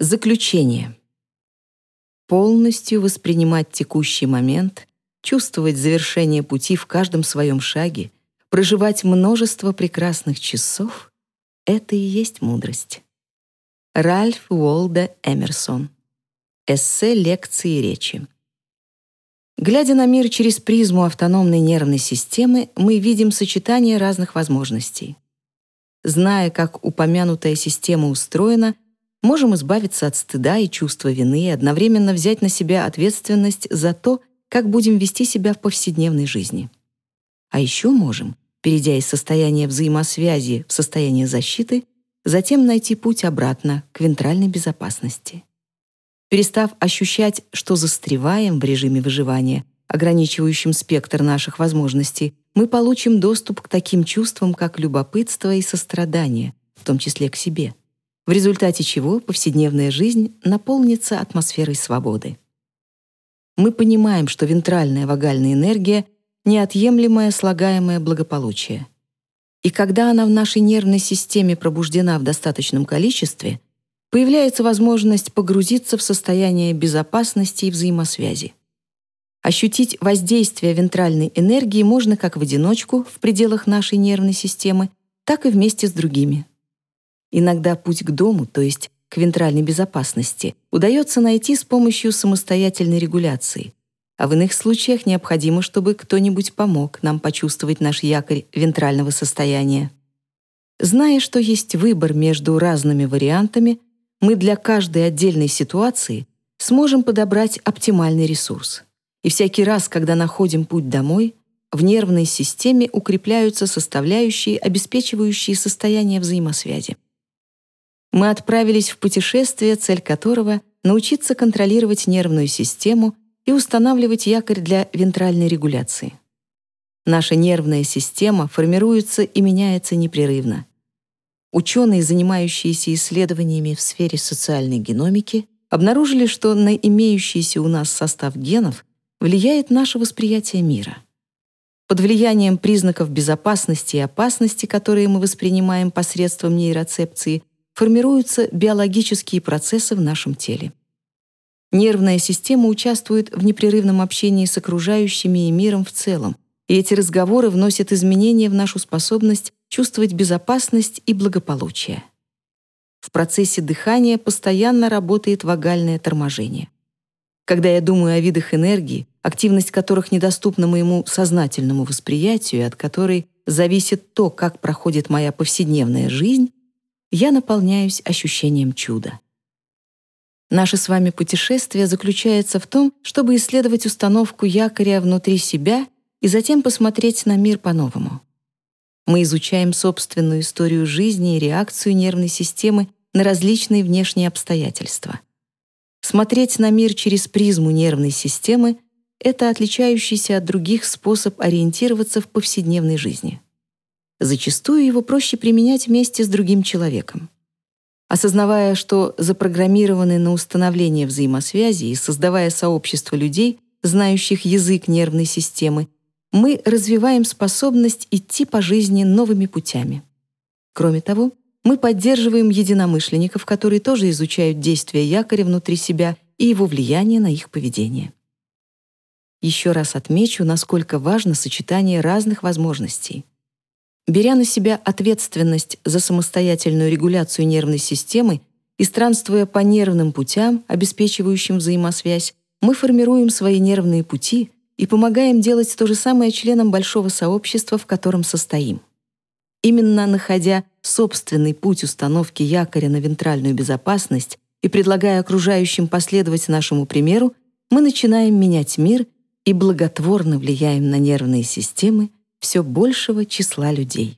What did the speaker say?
Заключение. Полностью воспринимать текущий момент, чувствовать завершение пути в каждом своем шаге, проживать множество прекрасных часов — это и есть мудрость. Ральф Уолда Эмерсон. Эссе, лекции и речи. Глядя на мир через призму автономной нервной системы, мы видим сочетание разных возможностей. Зная, как упомянутая система устроена, можем избавиться от стыда и чувства вины и одновременно взять на себя ответственность за то, как будем вести себя в повседневной жизни. А еще можем, перейдя из состояния взаимосвязи в состояние защиты, затем найти путь обратно к вентральной безопасности. Перестав ощущать, что застреваем в режиме выживания, ограничивающем спектр наших возможностей, мы получим доступ к таким чувствам, как любопытство и сострадание, в том числе к себе, в результате чего повседневная жизнь наполнится атмосферой свободы. Мы понимаем, что вентральная вагальная энергия — неотъемлемое слагаемое благополучие. И когда она в нашей нервной системе пробуждена в достаточном количестве, появляется возможность погрузиться в состояние безопасности и взаимосвязи. Ощутить воздействие вентральной энергии можно как в одиночку в пределах нашей нервной системы, так и вместе с другими. Иногда путь к дому, то есть к вентральной безопасности, удается найти с помощью самостоятельной регуляции, а в иных случаях необходимо, чтобы кто-нибудь помог нам почувствовать наш якорь вентрального состояния. Зная, что есть выбор между разными вариантами, мы для каждой отдельной ситуации сможем подобрать оптимальный ресурс. И всякий раз, когда находим путь домой, в нервной системе укрепляются составляющие, обеспечивающие состояние взаимосвязи. Мы отправились в путешествие, цель которого — научиться контролировать нервную систему и устанавливать якорь для вентральной регуляции. Наша нервная система формируется и меняется непрерывно. Ученые, занимающиеся исследованиями в сфере социальной геномики, обнаружили, что на имеющийся у нас состав генов влияет наше восприятие мира. Под влиянием признаков безопасности и опасности, которые мы воспринимаем посредством нейроцепции, формируются биологические процессы в нашем теле. Нервная система участвует в непрерывном общении с окружающими и миром в целом, и эти разговоры вносят изменения в нашу способность чувствовать безопасность и благополучие. В процессе дыхания постоянно работает вагальное торможение. Когда я думаю о видах энергии, активность которых недоступна моему сознательному восприятию и от которой зависит то, как проходит моя повседневная жизнь, я наполняюсь ощущением чуда. Наше с вами путешествие заключается в том, чтобы исследовать установку якоря внутри себя и затем посмотреть на мир по-новому. Мы изучаем собственную историю жизни и реакцию нервной системы на различные внешние обстоятельства. Смотреть на мир через призму нервной системы — это отличающийся от других способ ориентироваться в повседневной жизни. Зачастую его проще применять вместе с другим человеком. Осознавая, что запрограммированы на установление взаимосвязи и создавая сообщество людей, знающих язык нервной системы, мы развиваем способность идти по жизни новыми путями. Кроме того, мы поддерживаем единомышленников, которые тоже изучают действия якоря внутри себя и его влияние на их поведение. Еще раз отмечу, насколько важно сочетание разных возможностей. Беря на себя ответственность за самостоятельную регуляцию нервной системы и странствуя по нервным путям, обеспечивающим взаимосвязь, мы формируем свои нервные пути — и помогаем делать то же самое членам большого сообщества, в котором состоим. Именно находя собственный путь установки якоря на вентральную безопасность и предлагая окружающим последовать нашему примеру, мы начинаем менять мир и благотворно влияем на нервные системы все большего числа людей.